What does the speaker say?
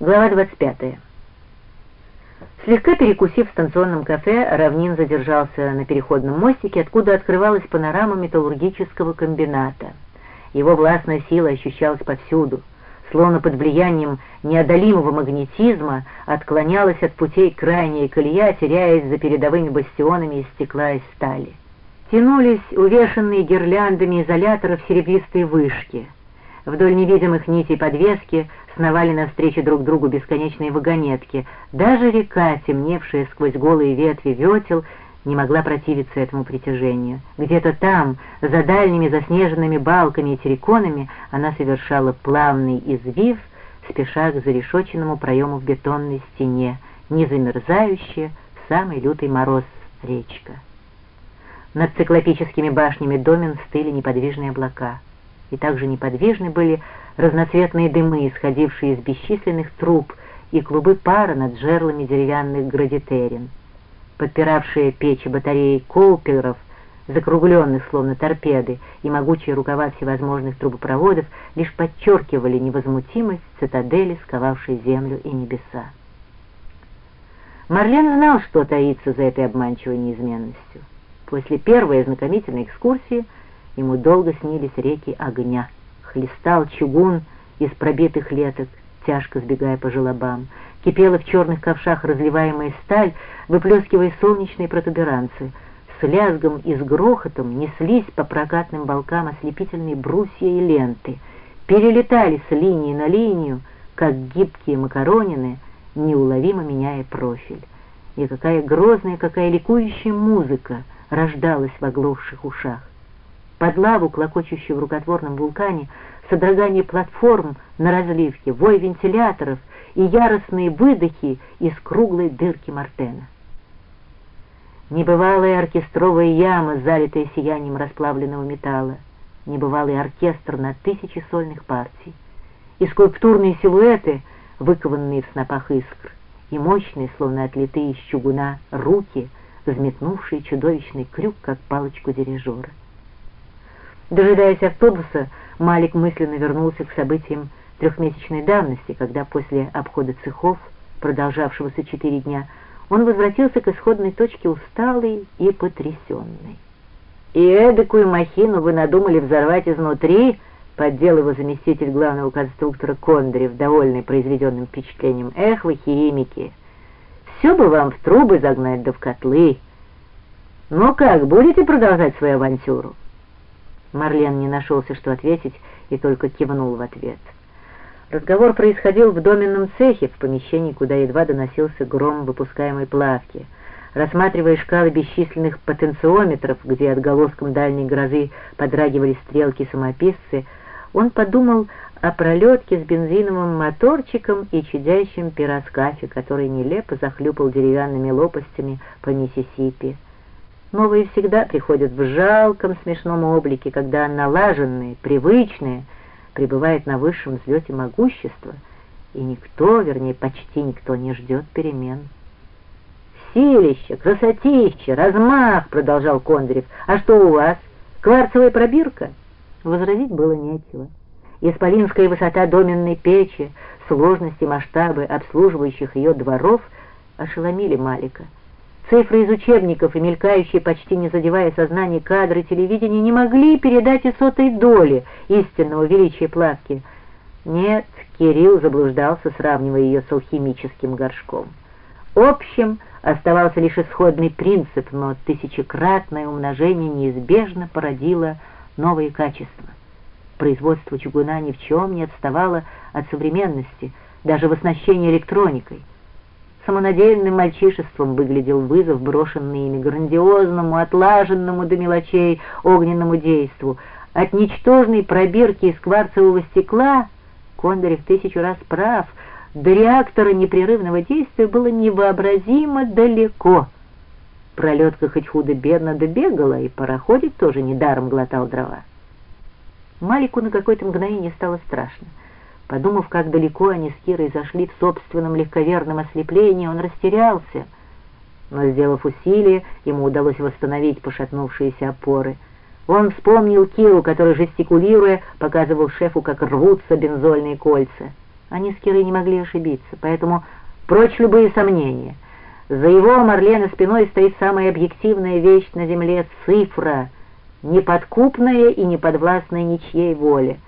Глава 25. Слегка перекусив в станционном кафе, Равнин задержался на переходном мостике, откуда открывалась панорама металлургического комбината. Его властная сила ощущалась повсюду, словно под влиянием неодолимого магнетизма отклонялась от путей крайняя колея, теряясь за передовыми бастионами из стекла и стали. Тянулись увешанные гирляндами изоляторов серебристые вышки. Вдоль невидимых нитей подвески сновали навстречу друг другу бесконечные вагонетки. Даже река, темневшая сквозь голые ветви ветел, не могла противиться этому притяжению. Где-то там, за дальними заснеженными балками и терриконами, она совершала плавный извив, спеша к зарешоченному проему в бетонной стене, не замерзающая в самый лютый мороз речка. Над циклопическими башнями домен стыли неподвижные облака. И также неподвижны были разноцветные дымы, исходившие из бесчисленных труб, и клубы пара над жерлами деревянных градитерин. Подпиравшие печи батареи колпелеров, закругленных словно торпеды, и могучие рукава всевозможных трубопроводов лишь подчеркивали невозмутимость цитадели, сковавшей землю и небеса. Марлен знал, что таится за этой обманчивой неизменностью. После первой ознакомительной экскурсии ему долго снились реки огня — Хлестал чугун из пробитых леток, тяжко сбегая по желобам. Кипела в черных ковшах разливаемая сталь, выплескивая солнечные протуберанцы. С лязгом и с грохотом неслись по прокатным балкам ослепительные брусья и ленты. Перелетали с линии на линию, как гибкие макаронины, неуловимо меняя профиль. И какая грозная, какая ликующая музыка рождалась в оглохших ушах под лаву, клокочущую в рукотворном вулкане, содрогание платформ на разливке, вой вентиляторов и яростные выдохи из круглой дырки Мартена. Небывалая оркестровая яма, залитая сиянием расплавленного металла, небывалый оркестр на тысячи сольных партий, и скульптурные силуэты, выкованные в снопах искр, и мощные, словно отлитые из чугуна, руки, взметнувшие чудовищный крюк, как палочку дирижера. Дожидаясь автобуса, Малик мысленно вернулся к событиям трехмесячной давности, когда после обхода цехов, продолжавшегося четыре дня, он возвратился к исходной точке усталый и потрясенный. «И эдакую махину вы надумали взорвать изнутри?» — поддел его заместитель главного конструктора Кондрев, довольный произведенным впечатлением. «Эх вы, химики! Все бы вам в трубы загнать да в котлы! Ну как, будете продолжать свою авантюру?» Марлен не нашелся, что ответить, и только кивнул в ответ. Разговор происходил в доменном цехе, в помещении, куда едва доносился гром выпускаемой плавки. Рассматривая шкалы бесчисленных потенциометров, где отголоском дальней грозы подрагивали стрелки-самописцы, он подумал о пролетке с бензиновым моторчиком и чудящем пироскафе, который нелепо захлюпал деревянными лопастями по Миссисипи. Новые всегда приходят в жалком смешном облике, когда налаженные, привычные пребывают на высшем взлете могущества, и никто, вернее, почти никто не ждет перемен. «Силище, красотище, размах!» — продолжал Кондрев. «А что у вас? Кварцевая пробирка?» Возразить было нечего. Исполинская высота доменной печи, сложности масштабы обслуживающих ее дворов ошеломили Малика. Цифры из учебников и мелькающие, почти не задевая сознание кадры телевидения, не могли передать и сотой доли истинного величия плавки. Нет, Кирилл заблуждался, сравнивая ее с алхимическим горшком. Общим оставался лишь исходный принцип, но тысячекратное умножение неизбежно породило новые качества. Производство чугуна ни в чем не отставало от современности, даже в оснащении электроникой. Самонадеянным мальчишеством выглядел вызов, брошенный ими грандиозному, отлаженному до мелочей огненному действу. От ничтожной пробирки из кварцевого стекла Кондарев тысячу раз прав, до реактора непрерывного действия было невообразимо далеко. Пролетка хоть худо-бедно добегала, и пароходик тоже недаром глотал дрова. Малику на какое-то мгновение стало страшно. Подумав, как далеко они с Кирой зашли в собственном легковерном ослеплении, он растерялся. Но, сделав усилие, ему удалось восстановить пошатнувшиеся опоры. Он вспомнил Киру, который, жестикулируя, показывал шефу, как рвутся бензольные кольца. Они с Кирой не могли ошибиться, поэтому прочь любые сомнения. За его Марлена спиной стоит самая объективная вещь на земле — цифра, неподкупная и неподвластная ничьей воле —